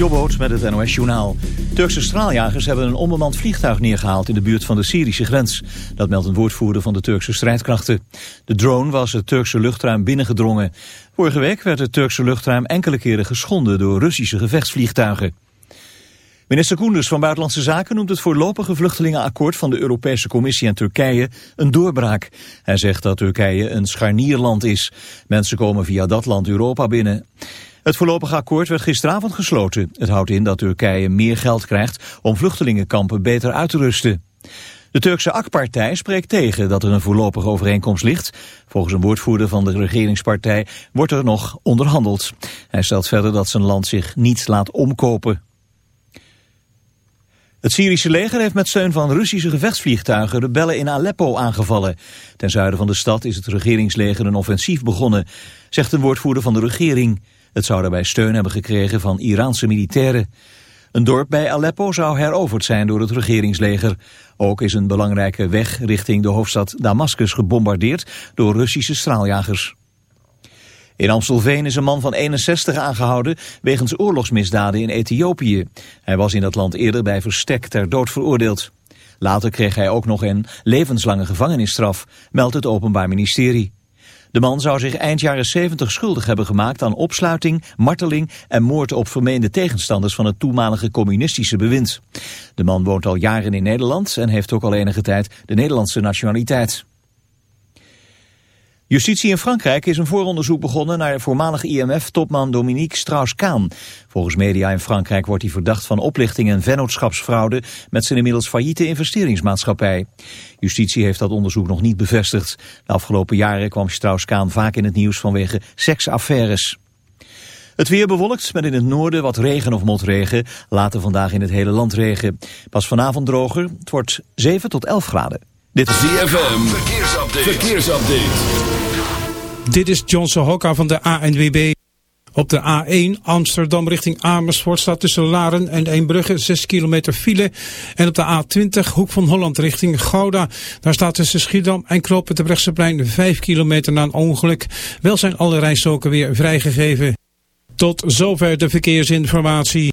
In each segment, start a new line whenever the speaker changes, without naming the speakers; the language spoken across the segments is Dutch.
Jobboot met het NOS Journaal. Turkse straaljagers hebben een onbemand vliegtuig neergehaald in de buurt van de Syrische grens. Dat meldt een woordvoerder van de Turkse strijdkrachten. De drone was het Turkse luchtruim binnengedrongen. Vorige week werd het Turkse luchtruim enkele keren geschonden door Russische gevechtsvliegtuigen. Minister Koenders van Buitenlandse Zaken noemt het voorlopige vluchtelingenakkoord van de Europese Commissie en Turkije een doorbraak. Hij zegt dat Turkije een scharnierland is. Mensen komen via dat land Europa binnen. Het voorlopige akkoord werd gisteravond gesloten. Het houdt in dat Turkije meer geld krijgt om vluchtelingenkampen beter uit te rusten. De Turkse AK-partij spreekt tegen dat er een voorlopige overeenkomst ligt. Volgens een woordvoerder van de regeringspartij wordt er nog onderhandeld. Hij stelt verder dat zijn land zich niet laat omkopen. Het Syrische leger heeft met steun van Russische gevechtsvliegtuigen rebellen in Aleppo aangevallen. Ten zuiden van de stad is het regeringsleger een offensief begonnen, zegt een woordvoerder van de regering. Het zou daarbij steun hebben gekregen van Iraanse militairen. Een dorp bij Aleppo zou heroverd zijn door het regeringsleger. Ook is een belangrijke weg richting de hoofdstad Damascus gebombardeerd door Russische straaljagers. In Amstelveen is een man van 61 aangehouden wegens oorlogsmisdaden in Ethiopië. Hij was in dat land eerder bij verstek ter dood veroordeeld. Later kreeg hij ook nog een levenslange gevangenisstraf, meldt het Openbaar Ministerie. De man zou zich eind jaren 70 schuldig hebben gemaakt aan opsluiting, marteling en moord op vermeende tegenstanders van het toenmalige communistische bewind. De man woont al jaren in Nederland en heeft ook al enige tijd de Nederlandse nationaliteit. Justitie in Frankrijk is een vooronderzoek begonnen naar voormalig IMF-topman Dominique Strauss-Kaan. Volgens media in Frankrijk wordt hij verdacht van oplichting en vennootschapsfraude met zijn inmiddels failliete investeringsmaatschappij. Justitie heeft dat onderzoek nog niet bevestigd. De afgelopen jaren kwam Strauss-Kaan vaak in het nieuws vanwege seksaffaires. Het weer bewolkt met in het noorden wat regen of motregen. Later vandaag in het hele land regen. Pas vanavond droger. Het wordt 7 tot 11 graden.
Dit is ZFM. Verkeersupdate. Verkeersupdate.
Dit is Johnson Hokka van de ANWB. Op de A1 Amsterdam richting Amersfoort staat tussen Laren en Eembrugge 6 kilometer file. En op de A20 Hoek van Holland richting Gouda. Daar staat tussen Schiedam en Knoop het Brechtseplein 5 kilometer na een ongeluk. Wel zijn alle rijstroken weer vrijgegeven. Tot zover de verkeersinformatie.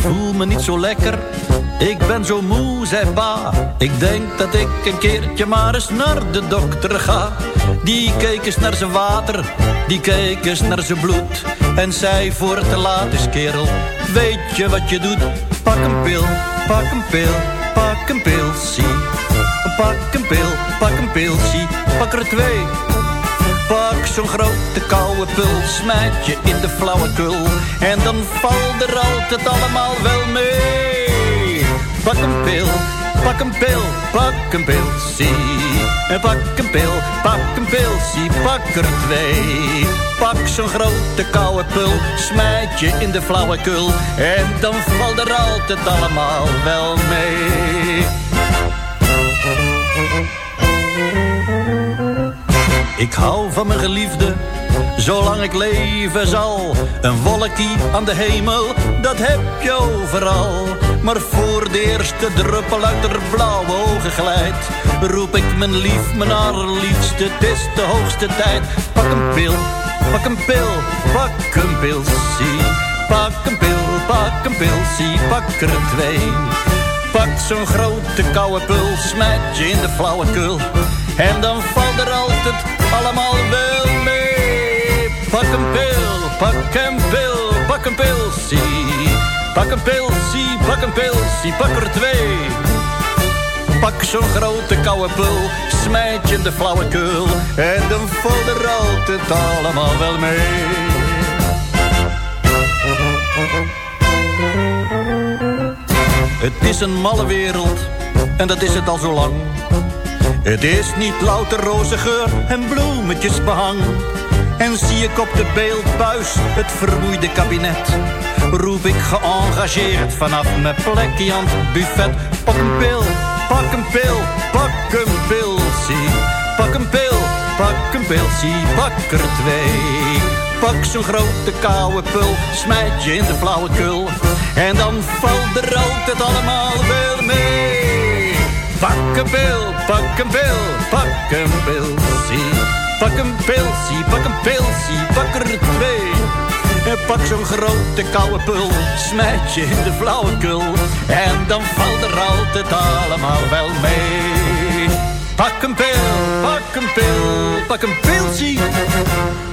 Voel me niet zo lekker, ik ben zo moe, zei pa. Ik denk dat ik een keertje maar eens naar de dokter ga. Die keek eens naar zijn water, die keek eens naar zijn bloed. En zei voor te laat is kerel, weet je wat je doet? Pak een pil, pak een pil, pak een pilsie. Pak een pil, pak een pilsie, pak er twee. Pak zo'n grote koude pul, smijt je in de flauwekul. En dan valt er altijd allemaal wel mee. Pak een pil, Pak een pil, pak een pil, zie. En pak een pil, pak een pil, zie. Pak er twee. Pak zo'n grote koude pul, smijt je in de flauwekul. En dan valt er altijd allemaal wel mee. Ik hou van mijn geliefde, zolang ik leven zal. Een wolkie aan de hemel, dat heb je overal. Maar voor de eerste druppel uit haar blauwe ogen glijdt... roep ik mijn lief, mijn allerliefste, het is de hoogste tijd. Pak een pil, pak een pil, pak een pil, zie. Pak een pil, pak een pil, zie, pak er twee. Pak zo'n grote koude pul, smijt je in de flauwekul. En dan valt er altijd allemaal wel mee. Pak een pil, pak een pil, pak een pil. Pak een pil, pak een pil, zie, pak er twee. Pak zo'n grote koude pul, smijt je in de flauwekul. En dan valt er altijd allemaal wel mee. Het is een malle wereld, en dat is het al zo lang. Het is niet louter roze geur en bloemetjes behang. En zie ik op de beeldbuis het vermoeide kabinet. Roep ik geëngageerd vanaf mijn plekje aan het buffet. Pak een pil, pak een pil, pak een pil, zie. Pak een pil, pak een pil, zie, pak er twee. Pak zo'n grote koude pul, smijt je in de flauwekul. En dan valt er altijd allemaal weer mee. Pak een pil, pak een pil, pak een pil, zie. Pak een pil, zie, pak een pil, zie, pak er twee. En pak zo'n grote koude pul, smijt je in de flauwekul. En dan valt er altijd allemaal wel mee. Pak een pil, pak een pil, pak een pil,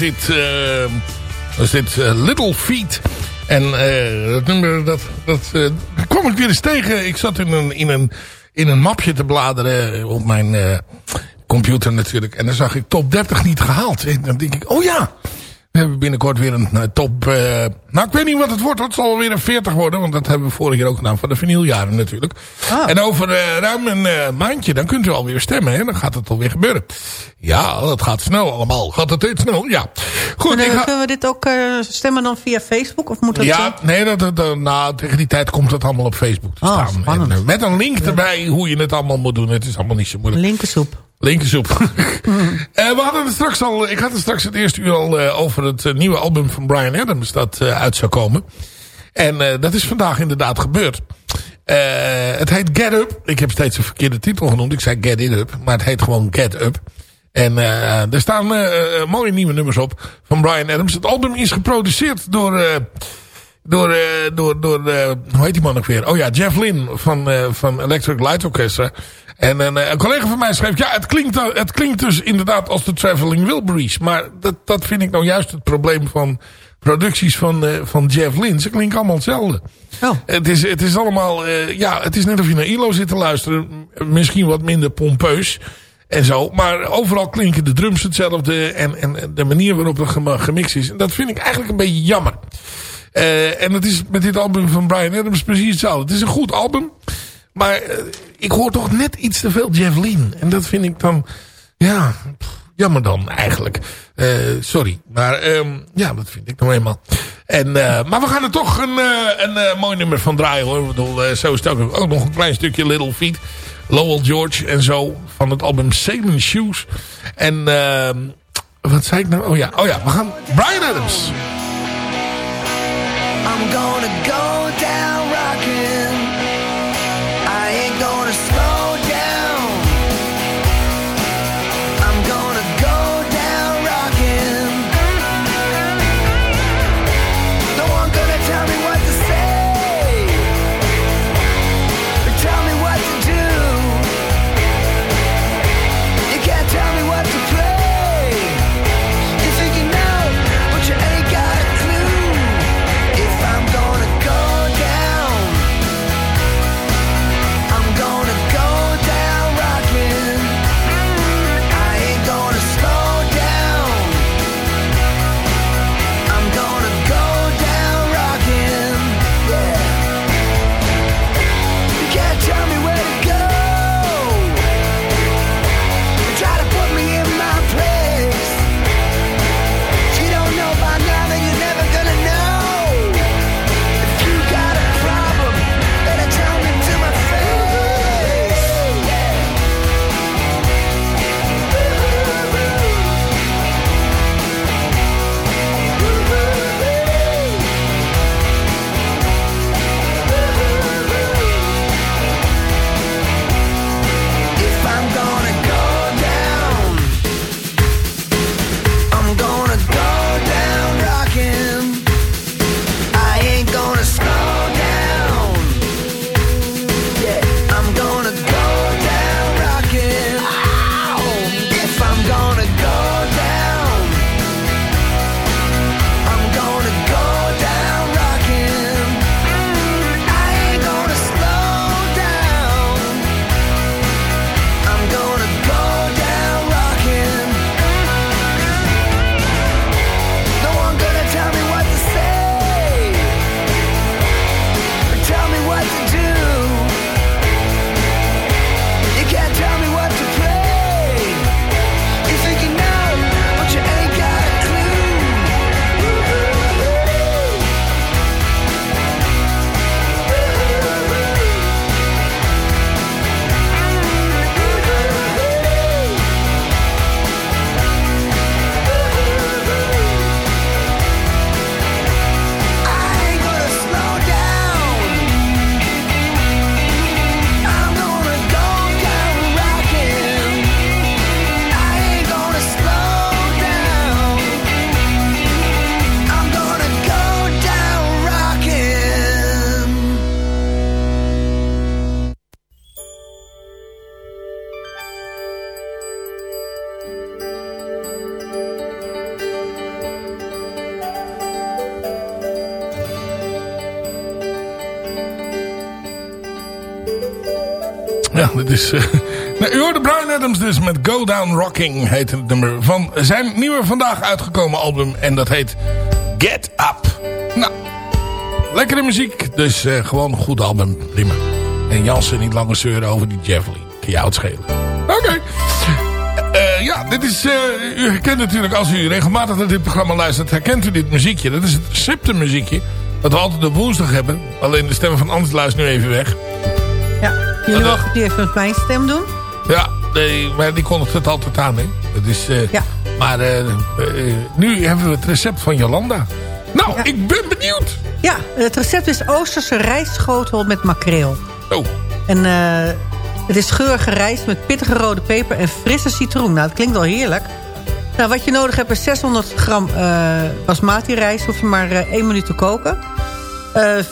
dit. eh is dit eh, Little Feet. En eh, dat nummer, dat, dat kwam ik weer eens tegen. Ik zat in een, in een, in een mapje te bladeren op mijn computer natuurlijk. En dan zag ik top 30 niet gehaald. En dan denk ik, oh ja... We hebben binnenkort weer een eh, top... eh, nou, ik weet niet wat het wordt. Het zal weer een 40 worden. Want dat hebben we vorig jaar ook gedaan. Van de vinyljaren natuurlijk. En over eh, ruim een maandje... dan kunt u alweer stemmen. Hè? Dan gaat het alweer gebeuren. Ja, dat gaat snel allemaal. Gaat het steeds snel? Ja. Goed,
Kunnen,
ik ga...
kunnen we dit ook stemmen dan via Facebook? Of moet dat
Ja,
zo?
nee, dat, dat, nou, tegen die tijd komt het allemaal op Facebook te
Oh,
staan. En, met een link erbij hoe je het allemaal moet doen. Het is allemaal niet zo moeilijk.
Linkersoep.
Linkersoep. Eh, we hadden het straks al, ik had het straks het eerste uur al eh, over het eh, nieuwe album van Brian Adams dat uit zou komen. En dat is vandaag inderdaad gebeurd. Het heet Get Up. Ik heb steeds een verkeerde titel genoemd. Ik zei Get It Up. Maar het heet gewoon Get Up. En er staan mooie nieuwe nummers op van Brian Adams. Het album is geproduceerd door... eh, door, door, door eh, hoe heet die man ook weer? Oh ja, Jeff Lynne van, eh, van Electric Light Orchestra. En een, een collega van mij schreef, ja, het klinkt, het klinkt dus inderdaad als de Traveling Wilburys. Maar dat, dat vind ik nou juist het probleem van producties van, van Jeff Lynne. Ze klinken allemaal hetzelfde.
Oh.
Het is, het is allemaal, ja, het is net of je naar ILO zit te luisteren. Misschien wat minder pompeus en zo. Maar overal klinken de drums hetzelfde en, en de manier waarop het gem- gemixt is. En dat vind ik eigenlijk een beetje jammer. Eh, en het is met dit album van Brian Adams precies hetzelfde. Het is een goed album. Maar eh, ik hoor toch net iets te veel Jeff. En dat vind ik dan... Ja, jammer dan eigenlijk. Eh, sorry. Maar ehm, ja, dat vind ik nou eenmaal. En, maar we gaan er toch een, een mooi nummer van draaien hoor. Ik bedoel, zo is het ook, ook nog een klein stukje Little Feet. Lowell George en zo. Van het album Sailing Shoes. En ehm, wat zei ik nou? Oh ja, oh ja, we gaan Brian Adams.
I'm gonna go down rocking.
Nou, u hoorde Brian Adams dus met Go Down Rocking, heet het nummer, van zijn nieuwe vandaag uitgekomen album. En dat heet Get Up. Nou, lekkere muziek, dus eh, gewoon een goed album, prima. En Jansen niet langer zeuren over die Javelin. Kan jou het schelen. Oké. Eh, ja, dit is... u herkent natuurlijk, als u regelmatig naar dit programma luistert, herkent u dit muziekje. Dat is het receptenmuziekje. Dat we altijd op woensdag hebben. Alleen de stem van Anders luistert nu even weg.
Jullie mogen die even met mijn stem doen?
Ja, nee, maar die kondigt het altijd aan, hè. Dat is, eh,
Ja.
Maar eh, eh, nu hebben we het recept van Jolanda. Nou,
Ja.
ik ben benieuwd.
Ja, het recept is Oosterse rijstschotel met makreel.
Oh,
En het is geurige rijst met pittige rode peper en frisse citroen. Nou, dat klinkt wel heerlijk. Nou, wat je nodig hebt is 600 gram basmati rijst. Hoef je maar 1 minuut te koken.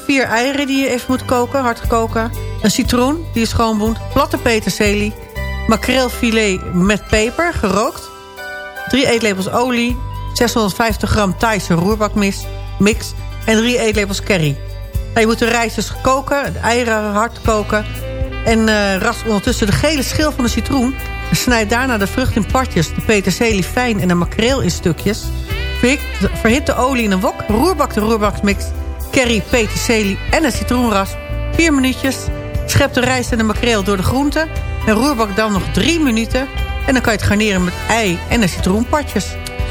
Vier eieren die je even moet koken, hard koken. Een citroen, die is schoonboend. Platte peterselie. Makreelfilet met peper, gerookt. Drie eetlepels olie. 650 gram Thaise roerbakmix. Mix, en drie eetlepels curry. Nou, je moet de rijst dus koken, de eieren hard koken. En eh ras ondertussen de gele schil van de citroen. En snijd daarna de vrucht in partjes, de peterselie fijn en de makreel in stukjes. Verhit, de olie in een wok, roerbak de roerbaksmix, curry, peterselie en een citroenras. Vier minuutjes. Schep de rijst en de makreel door de groenten. En roerbak dan nog drie minuten. En dan kan je het garneren met ei en de citroenpartjes.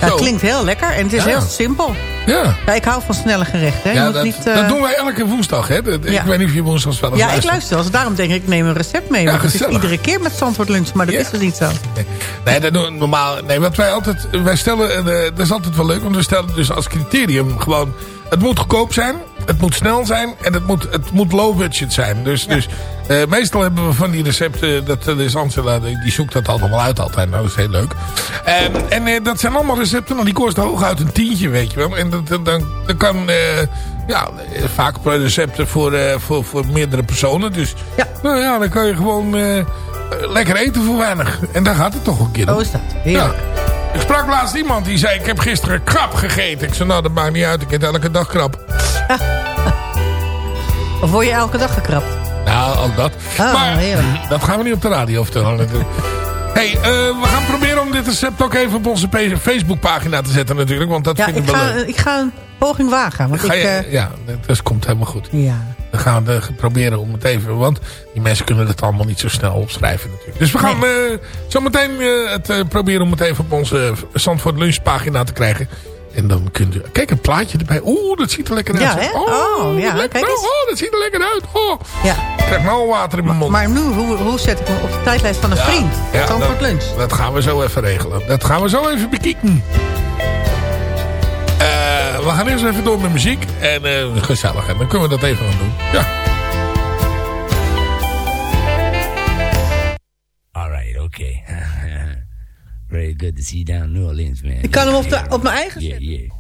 Zo.
klinkt heel lekker en het is
Ja.
heel simpel.
ja.
Ja, ik hou van snelle gerechten.
ja dat,
niet, eh,
dat doen wij elke woensdag, hè. Dat-
Ja.
Ik weet niet of je woensdags wel eens
Ja, ik luister wel eens. Daarom denk ik, ik neem een recept mee.
Ja,
Want het is iedere keer met Zandvoort lunch. Maar dat is dus niet zo.
Nee, nee, dat doen normaal. Nee, wat wij altijd, wij stellen, eh, dat is altijd wel leuk, want we stellen dus als criterium gewoon, het moet goedkoop zijn, het moet snel zijn en het moet, het moet low budget zijn. Dus, dus eh, meestal hebben we van die recepten, dat eh, is Angela, die, zoekt dat allemaal uit altijd. Nou, dat is heel leuk. En, en eh, dat zijn allemaal recepten, nou, die kosten hooguit een tientje, weet je wel. En dat, dan, dan kan, ja, vaak recepten voor, voor, voor meerdere personen. Dus,
Ja.
nou ja, dan kan je gewoon lekker eten voor weinig. En daar gaat het toch een keer.
Zo is dat.
Ja. Ik sprak laatst iemand die zei, ik heb gisteren krap gegeten. Ik zei, nou dat maakt niet uit, ik eet elke dag krap.
Of word je elke dag gekrapt?
Nou, ook dat.
Ah,
maar
heerlijk.
dat gaan we niet op de radio vertellen natuurlijk. hey, eh, we gaan proberen om dit recept ook even op onze Facebookpagina te zetten natuurlijk. Want dat
Ja,
vind ik
ik
wel
ga,
leuk.
ik ga een poging wagen. Want
Ga
ik,
je,
eh,
ja, dat, komt helemaal goed.
ja.
Dan gaan we eh, proberen om het even... Want die mensen kunnen het allemaal niet zo snel opschrijven natuurlijk. Dus we gaan eh, zo meteen het, proberen om het even op onze Zandvoort lunchpagina te krijgen. En dan kunt u... Kijk, een plaatje erbij. Oeh, dat ziet er lekker uit.
Ja, hè? Oh, ja,
lekker.
kijk
Nou,
eens.
oh, dat ziet er lekker uit. Oh,
ja.
ik krijg nou al water in mijn mond.
Maar nu, hoe, hoe zet ik hem op de tijdlijst van een
Ja,
vriend?
ja,
Zandvoort
dat,
lunch.
Dat gaan we zo even regelen. Dat gaan we zo even bekijken. Eh, we gaan eerst even door met muziek. En eh, gezellig. En dan kunnen we dat even gaan doen. Ja.
All right, okay. Very good to see you down in New Orleans, man.
Ik kan hem op, de, op mijn eigen
Yeah,
zetten.
yeah.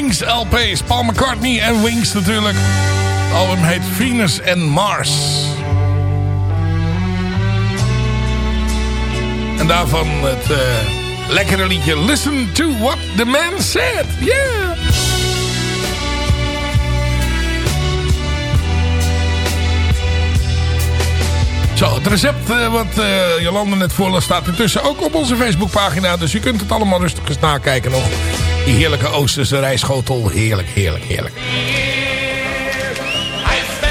Wings LP's. Paul McCartney en Wings natuurlijk. Het album heet Venus and Mars. En daarvan het eh, lekkere liedje Listen to what the man said. Yeah! Zo, het recept eh, wat eh, Jolanda net voorlas staat intussen ook op onze Facebookpagina. Dus je kunt het allemaal rustig eens nakijken nog. Die heerlijke Oosterse rijschotel. Heerlijk, heerlijk, heerlijk.
I spent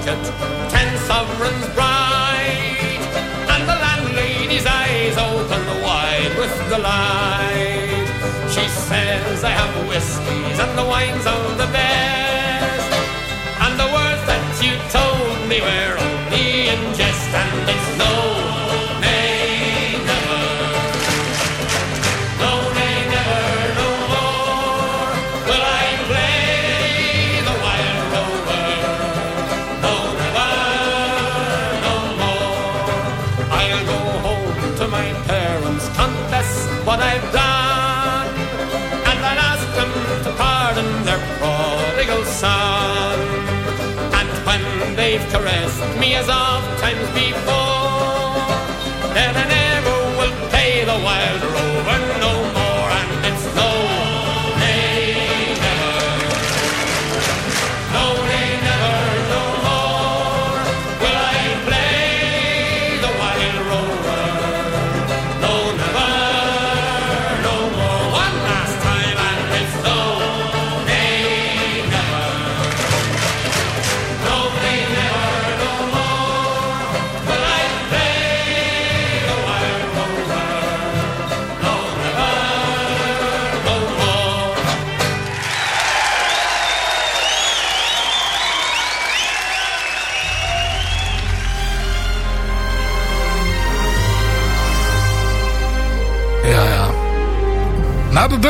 pocket ten sovereigns bright, and the landlady's eyes open wide with delight. She says I have whiskies and the wines of the best, and the words that you told me were only in jest, and it's no, their prodigal son. And when they've caressed me as oft times before, then I never will pay the wild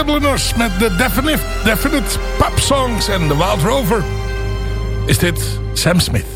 Dubliners met de Definite, definite Pop Songs en de Wild Rover is dit Sam Smith.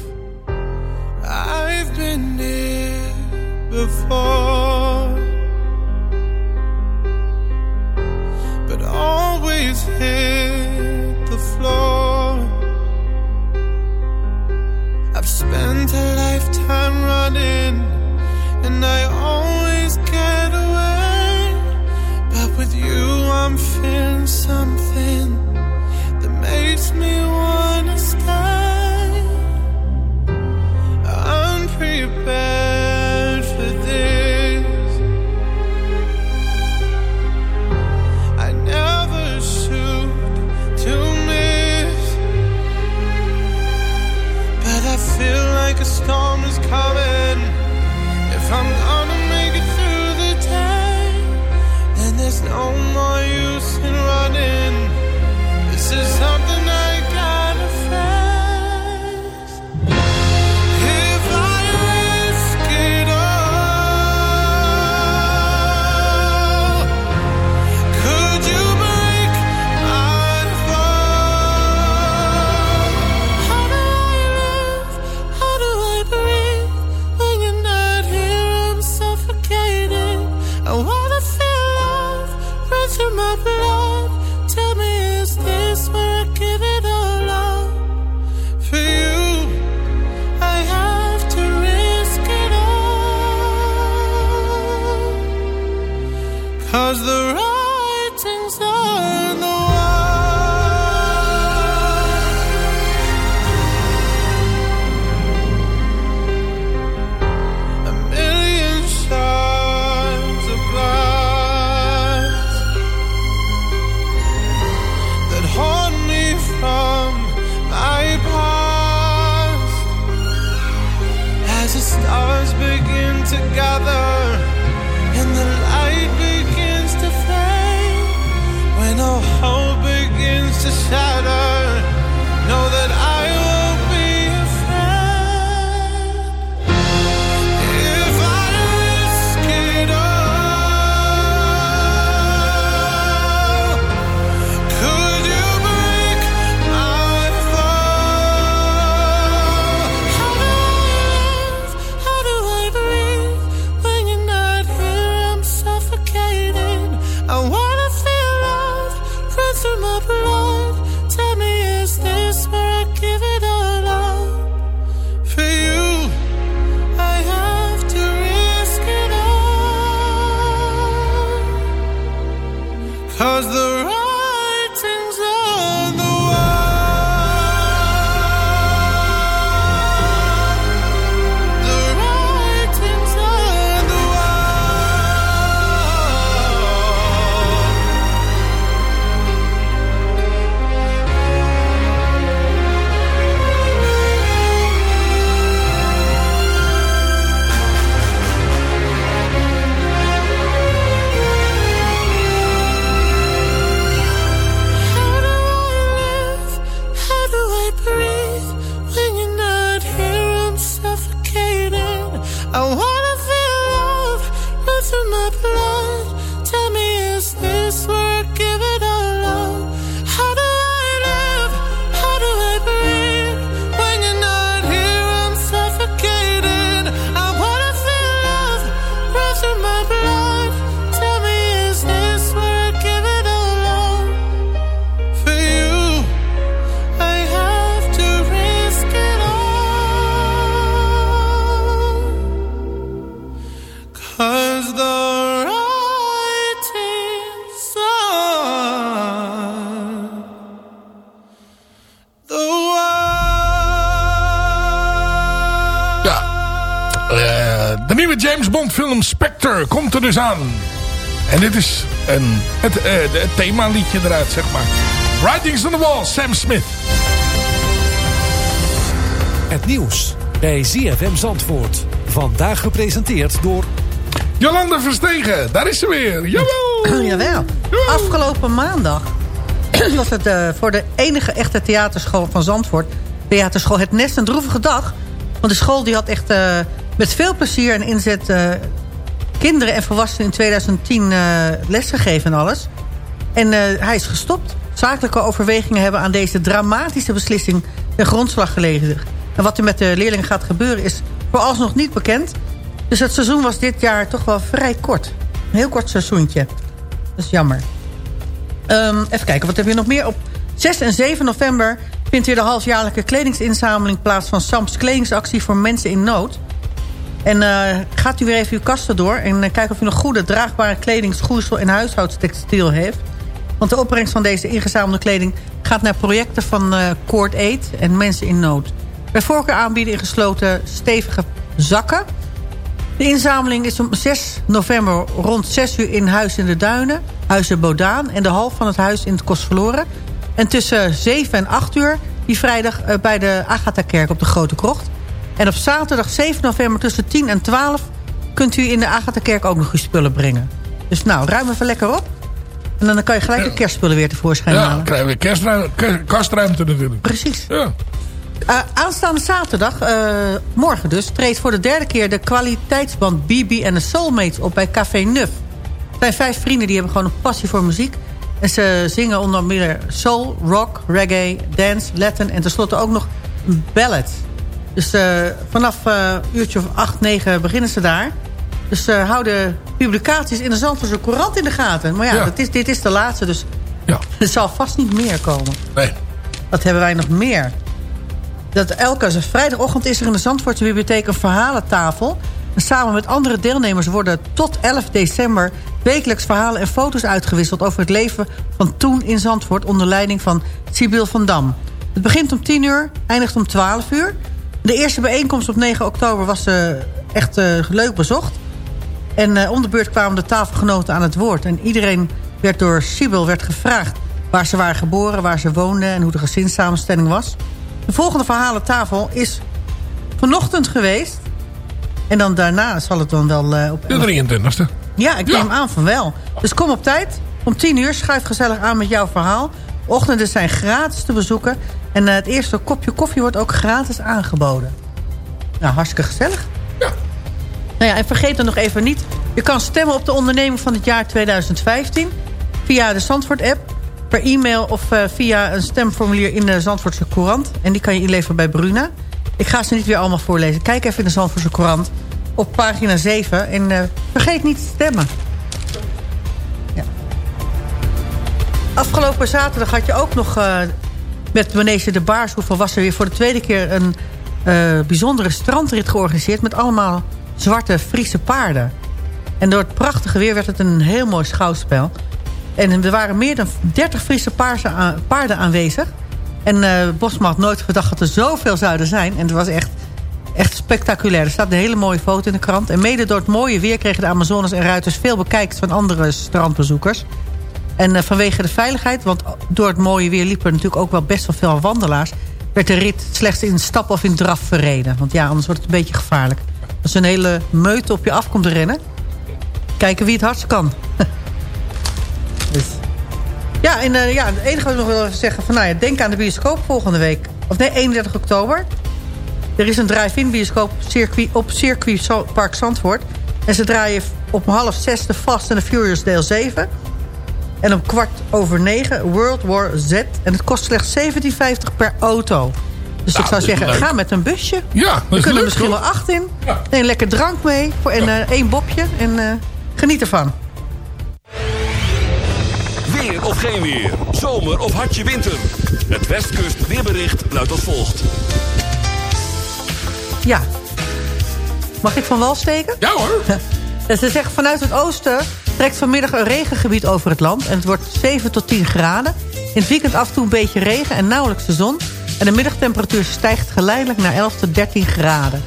love.
Dus aan. En dit is een, het, eh, de- het themaliedje eruit, zeg maar. Writings on the Wall, Sam Smith.
Het nieuws bij ZFM Zandvoort. Vandaag gepresenteerd door...
Jolanda Verstegen, daar is ze weer. Jawel!
Jawel. Afgelopen maandag was het eh, voor de enige echte theaterschool van Zandvoort... theaterschool Het Nest een droevige dag. Want de school die had echt eh, met veel plezier en inzet... kinderen en volwassenen in 2010 eh lesgegeven en alles. En eh, hij is gestopt. Zakelijke overwegingen hebben aan deze dramatische beslissing... de grondslag gelegen. En wat er met de leerlingen gaat gebeuren is vooralsnog niet bekend. Dus het seizoen was dit jaar toch wel vrij kort. Een heel kort seizoentje. Dat is jammer. Ehm, even kijken, wat heb je nog meer? Op 6 en 7 november vindt weer de halfjaarlijke kledingsinzameling plaats... van Sams kledingsactie voor mensen in nood. En eh, gaat u weer even uw kasten door... en uh, kijk of u nog goede, draagbare kleding, schoeisel en huishoudstextiel heeft. Want de opbrengst van deze ingezamelde kleding... gaat naar projecten van uh, Court Aid en mensen in nood. Bij voorkeur aanbieden in gesloten stevige zakken... De inzameling is op 6 november rond 6 uur in Huis in de Duinen, Huis de Bodaan en de hal van het huis in het Kostverloren. En tussen 7 en 8 uur die vrijdag eh, bij de Agatha-kerk op de Grote Krocht. En op zaterdag 7 november tussen 10 en 12 kunt u in de Agatha-kerk ook nog uw spullen brengen. Dus nou, ruim even lekker op. En dan kan je gelijk de kerstspullen weer tevoorschijn
Ja,
halen.
dan krijgen we kerstruim- ke- kastruimte natuurlijk.
Precies.
Ja.
Uh, aanstaande zaterdag, uh, morgen dus... treedt voor de derde keer de kwaliteitsband BB en de Soulmates op bij Café Nuf. Het zijn vijf vrienden die hebben gewoon een passie voor muziek. En ze zingen onder meer soul, rock, reggae, dance, Latin... en tenslotte ook nog een ballad. Dus uh, vanaf uh, uurtje of acht, negen beginnen ze daar. Dus uh, hou de publicaties in de Zandvoortse Courant in de gaten. Maar ja,
Ja.
Dat is, dit is de laatste, dus
Ja.
er zal vast niet meer komen.
Nee.
Wat hebben wij nog meer? Dat elke vrijdagochtend is er in de Zandvoortse Bibliotheek een verhalentafel. En samen met andere deelnemers worden tot 11 december... wekelijks verhalen en foto's uitgewisseld... over het leven van toen in Zandvoort... onder leiding van Sibyl van Dam. Het begint om 10 uur, eindigt om 12 uur. De eerste bijeenkomst op 9 oktober was eh, echt eh, leuk bezocht. En eh, om de beurt kwamen de tafelgenoten aan het woord. En iedereen werd door Sibyl werd gevraagd... waar ze waren geboren, waar ze woonden... en hoe de gezinssamenstelling was. De volgende verhalentafel is vanochtend geweest. En dan daarna zal het dan wel... eh, op,
De 23e.
ja, ik neem aan van wel. Dus kom op tijd. Om 10 uur schuif gezellig aan met jouw verhaal. Ochtenden zijn gratis te bezoeken. En eh, het eerste kopje koffie wordt ook gratis aangeboden. Nou, hartstikke gezellig.
Ja.
Nou ja, en vergeet dan nog even niet... je kan stemmen op de onderneming van het jaar 2015... via de Zandvoort-app, per e-mail of eh, via een stemformulier in de Zandvoortse Courant. En die kan je inleveren bij Bruna. Ik ga ze niet weer allemaal voorlezen. Kijk even in de Zandvoortse Courant op pagina 7. En eh, vergeet niet te stemmen. Afgelopen zaterdag had je ook nog met Manege de Baarshoevel... was er weer voor de tweede keer een eh, bijzondere strandrit georganiseerd... met allemaal zwarte Friese paarden. En door het prachtige weer werd het een heel mooi schouwspel. En er waren meer dan 30 Friese paarden aanwezig. En eh Bosma had nooit gedacht dat er zoveel zouden zijn. En het was echt, echt spectaculair. Er staat een hele mooie foto in de krant. En mede door het mooie weer kregen de Amazones en ruiters... veel bekijks van andere strandbezoekers. En eh, vanwege de veiligheid, want door het mooie weer... liepen er natuurlijk ook wel best wel veel wandelaars... werd de rit slechts in stap of in draf verreden. Want ja, anders wordt het een beetje gevaarlijk. Als een hele meute op je af komt rennen... kijken wie het hardst kan. dus. Ja, en eh, ja, het enige wat ik nog wil zeggen... Van, nou ja, denk aan de bioscoop volgende week. Of nee, 31 oktober. Er is een drive-in bioscoop op circuit, op circuit Park Zandvoort. En ze draaien op half zes de Fast and the Furious deel 7... En om kwart over negen World War Z. En het kost slechts 17,50 per auto. Dus
Nou,
ik zou zeggen,
leuk.
ga met een busje.
Ja, is
kunnen er misschien wel acht in. Neem lekker drank mee. Voor, en eh, één bobje. En eh, geniet ervan.
Weer of geen weer. Zomer of hartje winter. Het Westkust weerbericht luidt als volgt.
Ja. Mag ik van wal steken?
Ja hoor.
Ja, Ze zeggen vanuit het oosten trekt vanmiddag een regengebied over het land. En het wordt 7 tot 10 graden. In het weekend af en toe een beetje regen en nauwelijks de zon. En de middagtemperatuur stijgt geleidelijk naar 11 tot 13 graden.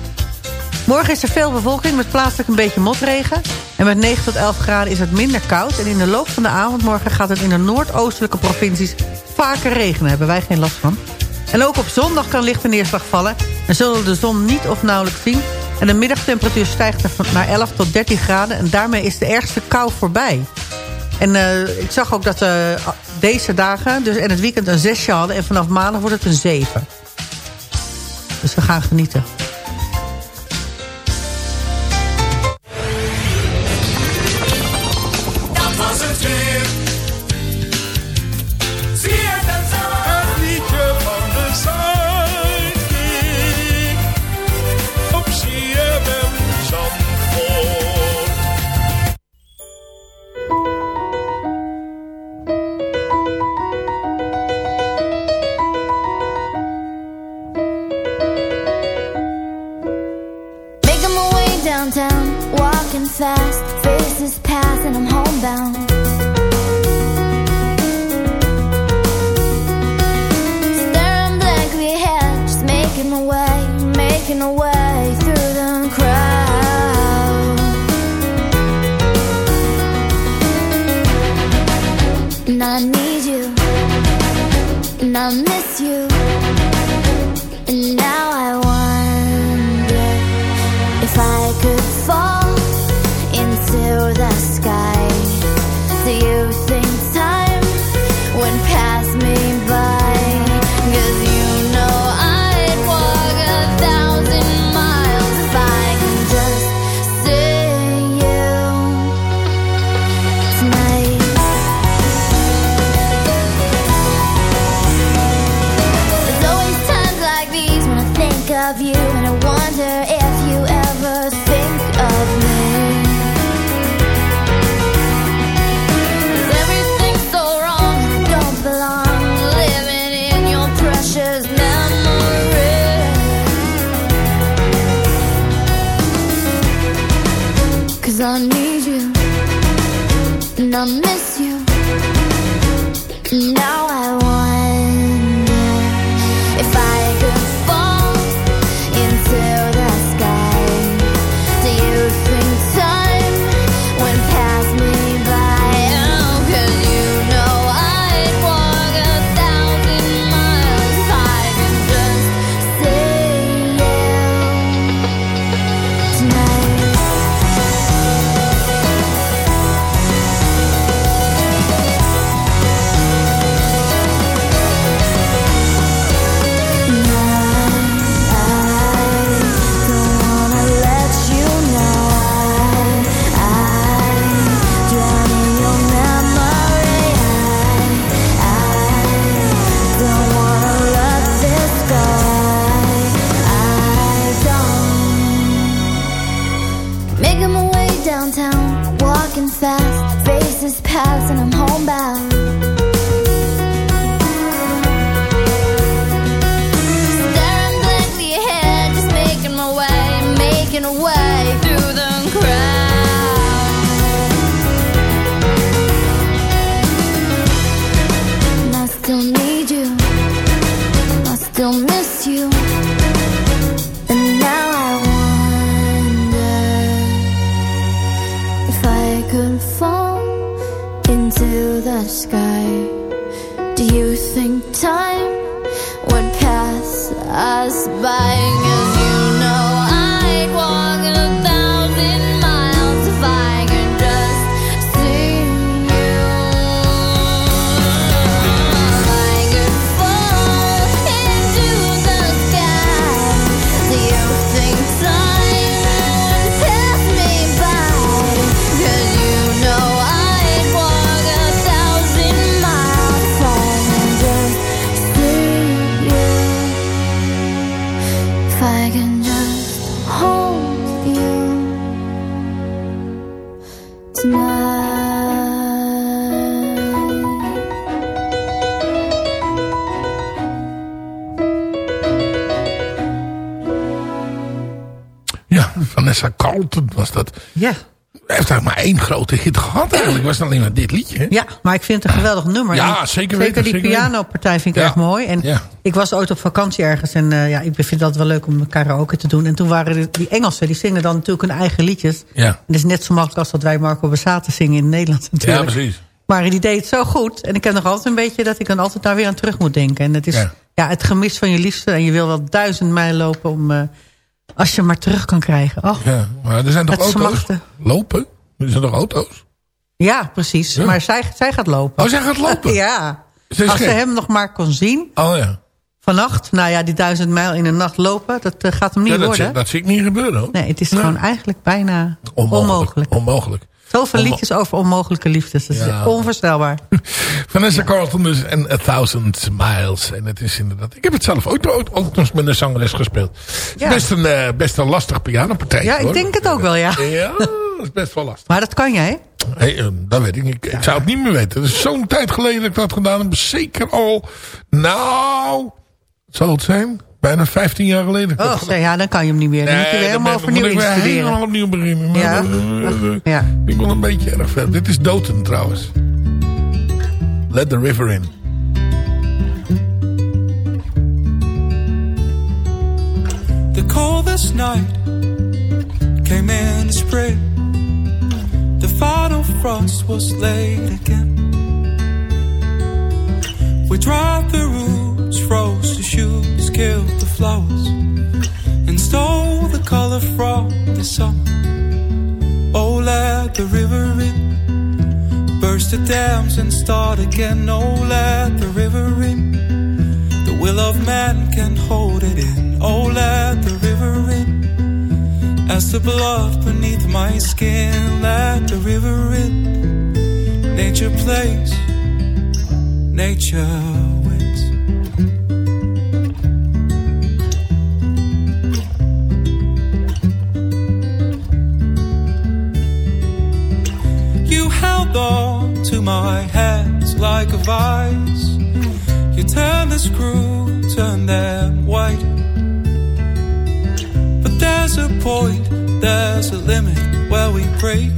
Morgen is er veel bewolking met plaatselijk een beetje motregen. En met 9 tot 11 graden is het minder koud. En in de loop van de avond morgen gaat het in de noordoostelijke provincies vaker regenen. Daar hebben wij geen last van. En ook op zondag kan lichte neerslag vallen. En zullen we de zon niet of nauwelijks zien. En de middagtemperatuur stijgt naar 11 tot 13 graden. En daarmee is de ergste kou voorbij. En eh, ik zag ook dat eh, deze dagen dus, en het weekend een 6 hadden. En vanaf maandag wordt het een 7. Dus we gaan genieten.
Fast,
Vanessa Carlton was dat.
Ja.
Hij heeft eigenlijk maar één grote hit gehad eigenlijk. Was het alleen maar dit liedje. hè?
Ja, maar ik vind het een geweldig nummer.
Ja,
En
zeker weten,
die
zeker weten.
pianopartij vind ik
Ja.
erg mooi. En
Ja.
ik was ooit op vakantie ergens. En eh, ja, ik vind het wel leuk om karaoke te doen. En toen waren de- die Engelsen, die zingen dan natuurlijk hun eigen liedjes.
Ja.
En het is net zo makkelijk als dat wij Marco Bassato zingen in natuurlijk.
Ja, precies.
Maar die deed het zo goed. En ik heb nog altijd een beetje dat ik dan altijd daar weer aan terug moet denken. En het is
Ja.
ja. het gemis van je liefste. En je wil wel duizend mijl lopen om... eh, als je hem maar terug kan krijgen. Oh,
Ja, maar er zijn toch auto's?
smachten.
Lopen? Er zijn toch auto's?
ja, precies.
Ja.
Maar zij, zij gaat lopen.
Oh, zij gaat lopen?
ja. Als ze hem nog maar kon zien...
Oh ja.
Vannacht, nou ja, die duizend mijl in een nacht lopen, dat eh, gaat hem niet
ja dat,
worden.
zie, dat zie ik niet gebeuren hoor.
Nee, het is gewoon eigenlijk bijna
Onmogelijk.
onmogelijk.
Onmogelijk.
Zoveel liedjes over onmogelijke liefdes. Dat is
Ja.
onvoorstelbaar.
Vanessa Carlton dus en A Thousand Miles. En het is inderdaad... Ik heb het zelf ook, ook, ook nog met een zangeres gespeeld. Het is
Ja.
best, een, eh, best een lastig pianopartij.
Ja, ik
hoor.
denk het ook wel, ja.
Ja, dat is best wel lastig.
Maar dat kan jij.
Hey, eh, dat weet ik niet. Ik zou het niet meer weten. Het is zo'n tijd geleden dat ik dat gedaan heb. Zeker al... Nou... Zal het zijn? Bijna 15 jaar geleden.
Oh, nee, ja, dan kan je hem niet meer. Dan moet je weer
dan
helemaal
ben-
overnieuw
moet ik weer
instuderen.
helemaal opnieuw beginnen. Maar,
Ja.
eh, eh,
Ja.
Ik wel een beetje erg ver. Dit is Doten trouwens. Let the river in.
The coldest night came in spring. The final frost was laid again. We dried the roots, froze the shoots, killed the flowers, and stole the color from the summer. Oh, let the river in, burst the dams and start again. Oh, let the river in. The will of man can hold it in. Oh, let the river in. As the blood beneath my skin, let the river in. Nature plays, nature On to my hands like a vice. You turn the screw, turn them white. But there's a point, there's a limit where we break.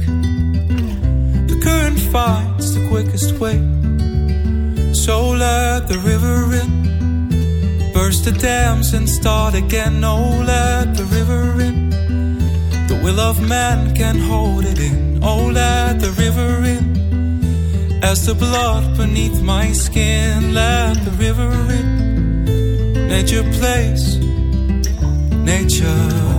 The current finds the quickest way. So let the river in. Burst the dams and start again. Oh, let the river in. The will of man can hold it in. Oh, let the river in. As the blood beneath my skin, let the river in. Nature plays, nature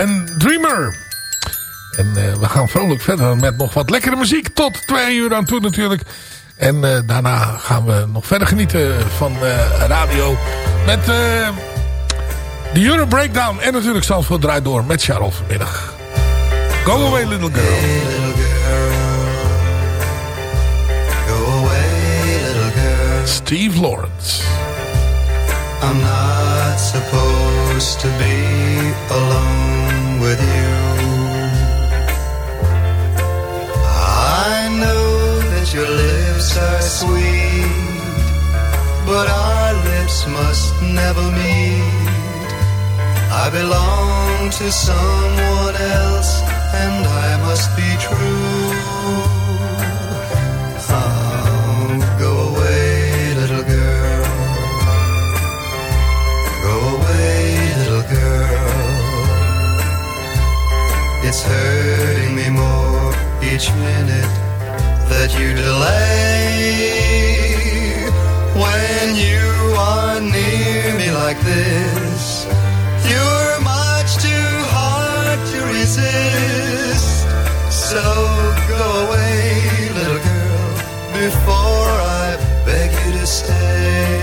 en Dreamer. En eh, we gaan vrolijk verder met nog wat lekkere muziek. Tot twee uur aan toe natuurlijk. En eh, daarna gaan we nog verder genieten van eh, radio. Met de Euro Breakdown. En natuurlijk Zandvoort draait door met Charles vanmiddag. Go away little girl.
Go away, little girl.
Steve Lawrence.
I'm not supposed to be alone with you. I know that your lips are sweet, but our lips must never meet. I belong to someone else, and I must be true. It's hurting me more each minute that you delay. When you are near me like this, you're much too hard to resist. So go away, little girl, before I beg you to stay.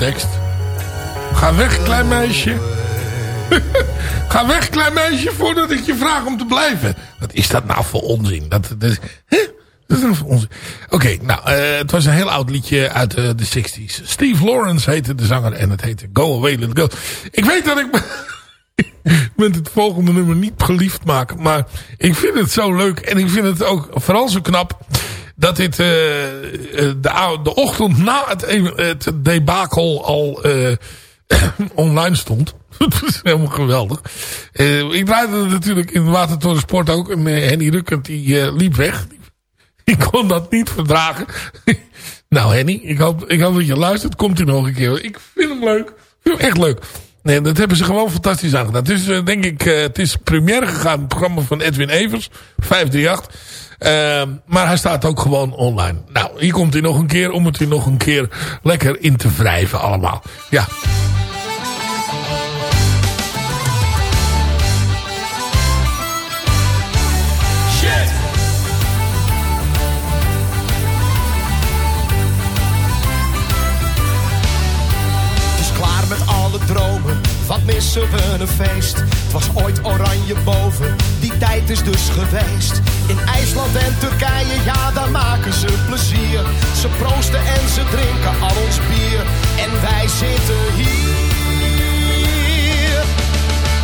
Tekst. Ga weg, klein meisje. Ga weg, klein meisje, voordat ik je vraag om te blijven. Wat is dat nou voor onzin? Dat? Oké, nou, eh, het was een heel oud liedje uit eh, de 60s. Steve Lawrence heette de zanger en het heette Go Away, Let Go. Ik weet dat ik me met het volgende nummer niet geliefd maak. Maar ik vind het zo leuk. En ik vind het ook vooral zo knap. Dat dit eh, de, de ochtend na het, even- het debakel al online stond. Dat is helemaal geweldig. Ik draaide natuurlijk in Watertoren Sport ook. En Henny Ruckert die eh, liep weg. Ik kon dat niet verdragen. nou Henny, ik hoop, ik hoop dat je luistert. Komt hij nog een keer. Ik vind hem leuk. Ik vind hem echt leuk. Nee, dat hebben ze gewoon fantastisch aangedaan. Het is eh, denk ik, eh, het is première gegaan. Het programma van Edwin Evers. 538. Eh, maar hij staat ook gewoon online. Nou, hier komt hij nog een keer. Om het hier nog een keer lekker in te wrijven allemaal. Ja.
Wat missen we een feest. Het was ooit oranje boven, die tijd is dus geweest. In IJsland en Turkije, ja daar maken ze plezier. Ze proosten en ze drinken al ons bier. En wij zitten hier.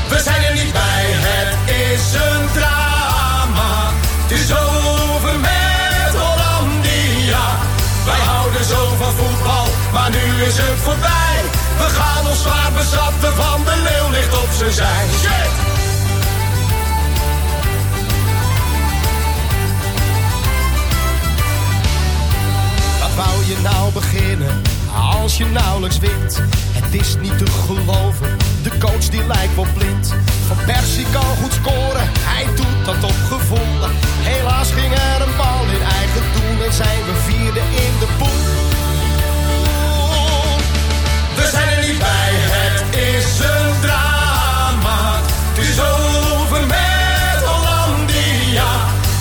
We zijn er niet bij, het is een drama. Het is over met Hollandia. Wij houden zo van voetbal, maar nu is het voorbij. We gaan ons zwaar bezatten van de leeuw ligt op zijn zij. Shit! Wat wou je nou beginnen als je nauwelijks wint? Het is niet te geloven, de coach die lijkt wel blind. Van Persie kan goed scoren, hij doet dat op gevoel. Helaas ging er een bal in eigen doel en zijn we vierde in de pool. Niet bij, het is een drama. Het is over met Hollandia.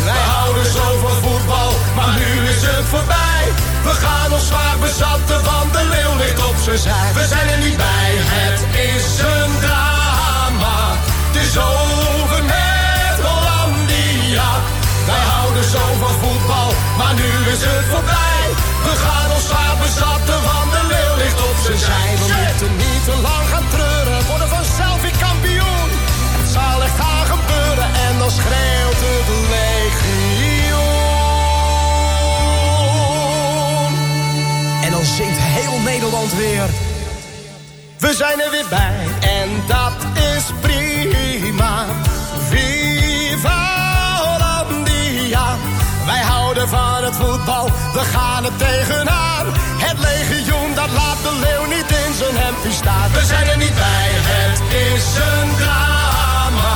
Wij houden zo van voetbal, maar nu is het voorbij. We gaan ons zwaar bezatten, want de leeuw ligt op zijn zij. We zijn er niet bij, het is een drama. Het is over met Hollandia. Wij houden zo van voetbal, maar nu is het voorbij. We gaan ons zwaar bezatten, want de leeuw ligt op zijn zij. We moeten niet te lang gaan treuren, worden vanzelf weer kampioen. Het zal echt gaan gebeuren en dan schreeuwt het legioen. En dan zingt heel Nederland weer. We zijn er weer bij en dat is prima. Van het voetbal, we gaan het tegenaan. Het legioen, dat laat de leeuw niet in zijn hempje staan. We zijn er niet bij, het is een drama.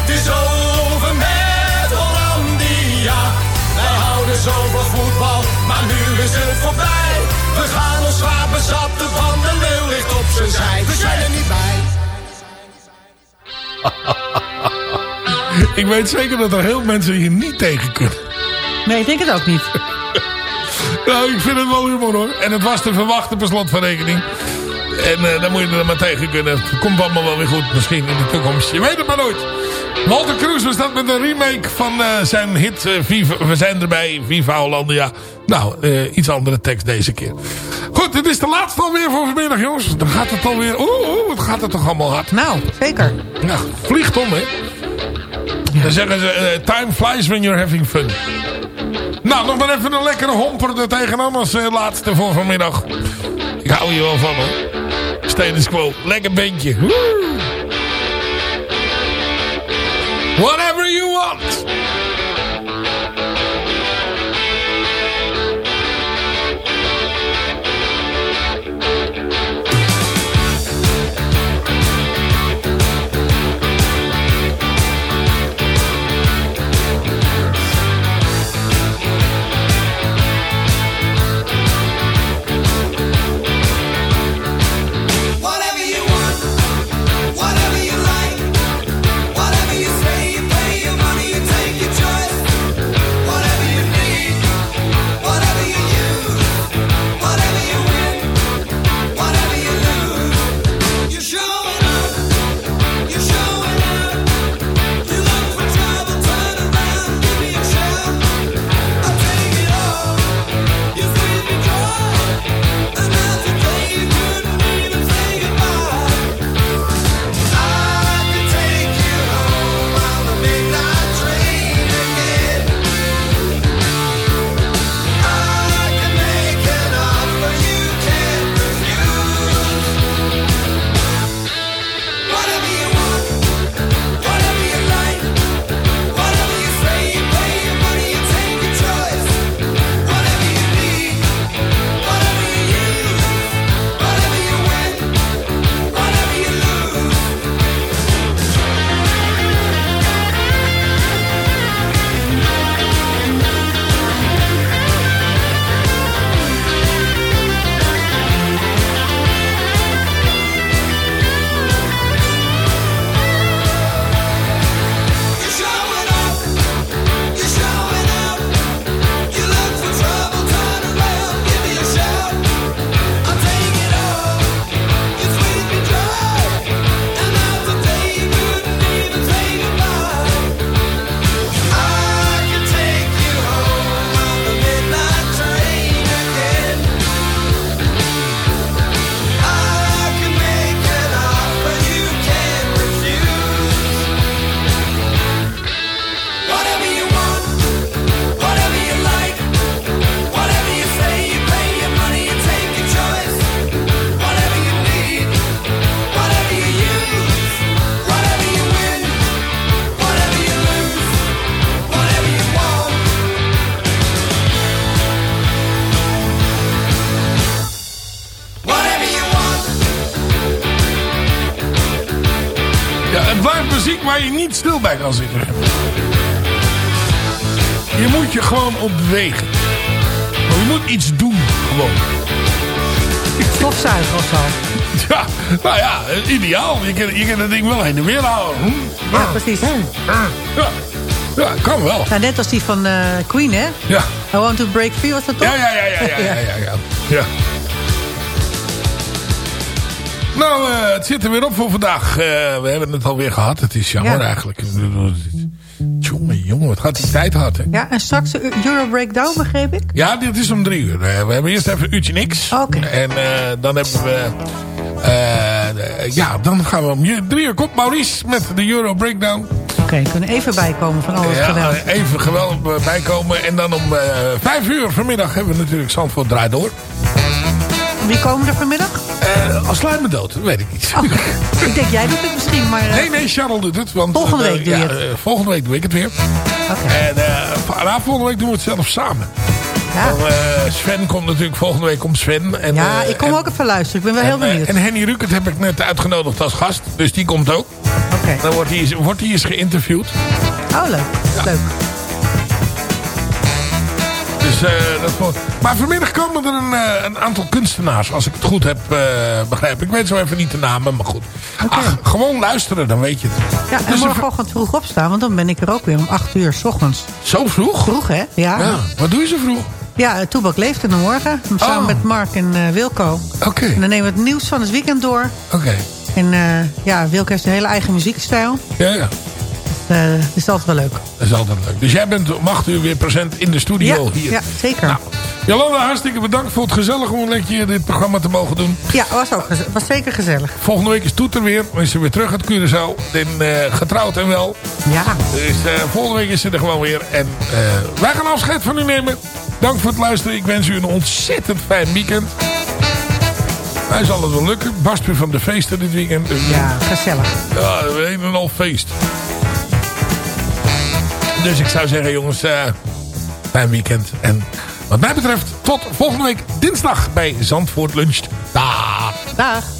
Het is over met Hollandia. Wij houden zo van voetbal, maar nu is het voorbij. We gaan ons bezatten, van de leeuw ligt op zijn zij. We zijn er niet bij.
Ik weet zeker dat er heel veel mensen hier niet tegen kunnen.
Nee, ik denk het ook niet.
Nou, ik vind het wel humor hoor. En het was te verwachten per slot van rekening. En eh dan moet je er maar tegen kunnen. Het komt allemaal wel weer goed. Misschien in de toekomst. Je weet het maar nooit. Walter Cruz was dat met een remake van eh, zijn hit eh, Viva, We zijn erbij, Viva Hollandia. Nou, iets andere tekst deze keer. Goed, dit is de laatste alweer voor vanmiddag jongens. Dan gaat het alweer... Oeh, oeh, wat gaat het toch allemaal hard.
Nou, zeker.
Ja, vliegt om hè. Dan zeggen ze, time flies when you're having fun. Nou, nog maar even een lekkere homper er tegenaan als eh, laatste voor vanmiddag. Ik hou hier wel van hoor. Status quo. Lekker. Woe! Whatever you want. Waar je niet stil bij kan zitten. Je moet je gewoon op bewegen. Je moet iets doen, gewoon.
Stofzuigen of zo.
Ja, nou ja, eh, ideaal. Je kan, je kan het ding wel heen en weer houden. Hm?
Ja, precies.
Ja, ja kan wel.
Nou, net als die van eh, Queen, hè?
Ja.
I want to break free, was dat toch?
Ja, ja, ja, ja, ja, ja, ja, ja. ja. Nou, eh, het zit er weer op voor vandaag. Eh, we hebben het alweer gehad. Het is jammer
Ja.
eigenlijk. Jongen, jongen, wat gaat die tijd hard, hè?
Ja, en straks de Euro Breakdown, begreep ik?
Ja, dit is om drie uur. Eh, we hebben eerst even een uurtje niks.
Oké.
En dan hebben we... ja, dan gaan we om drie uur komt Maurice met de Euro Breakdown.
Oké, kunnen even bijkomen van alles
Ja,
gedaan.
eh, even geweldig eh, bijkomen. En dan om vijf uur vanmiddag hebben we natuurlijk Zandvoort draait door.
Wie komen er vanmiddag?
Eh, als sluit me dood, weet ik niet.
Ik denk, jij doet het misschien, maar... eh,
Nee, nee, Charles doet het. Want,
Volgende
eh,
week doe je
ja,
het.
volgende week doe ik het weer. En na volgende week doen we het zelf samen.
Ja.
Dan, Sven komt natuurlijk, volgende week komt Sven. En,
ja, ik kom
en-
ook even luisteren. Ik ben wel heel
en,
benieuwd.
En Henny Rukert heb ik net uitgenodigd als gast. Dus die komt ook.
Oké.
Dan wordt hij, wordt hij eens geïnterviewd.
Oh, leuk. Leuk.
Dus, eh, dat maar vanmiddag komen er een, eh, een aantal kunstenaars, als ik het goed heb eh, begrepen. Ik weet zo even niet de namen, maar goed. Ach, gewoon luisteren, dan weet je het.
Ja, en
Dus
morgenochtend vroeg opstaan, want dan ben ik er ook weer om 8 uur s ochtends.
Zo vroeg?
Vroeg, hè? Ja.
Ja, wat doe je zo vroeg?
Ja, Toebak leeft in de morgen. Samen
Oh.
met Mark en Wilco.
Oké.
En dan nemen we het nieuws van het weekend door.
Oké.
En ja, Wilco heeft een hele eigen muziekstijl.
Ja, ja.
Dat is altijd wel leuk.
Dat is altijd leuk. Dus jij bent om 8 uur weer present in de studio
Ja,
hier.
ja zeker.
Nou, Jolanda, hartstikke bedankt voor het gezellig om een beetje dit programma te mogen doen.
Ja, was ook was zeker gezellig.
Volgende week is Toeter weer. Dan is ze weer terug uit Curaçao. En, eh, getrouwd en wel.
Ja.
Dus eh, volgende week is ze er gewoon weer. En wij gaan afscheid van u nemen. Dank voor het luisteren. Ik wens u een ontzettend fijn weekend. Hij zal het wel lukken. Barst weer van de feesten dit weekend.
Ja, gezellig.
Ja, een en al feest. Dus ik zou zeggen, jongens, eh, fijn weekend. En wat mij betreft, tot volgende week dinsdag bij Zandvoort Lunch. Dag.